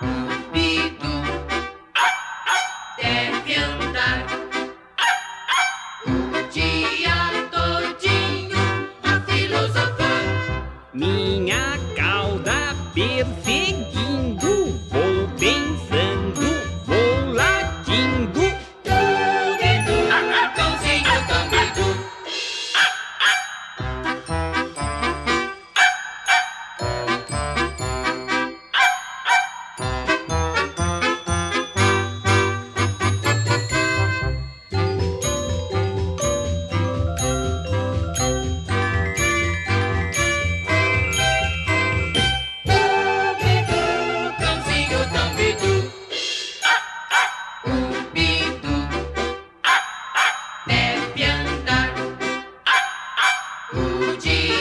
了。变得哈哈无际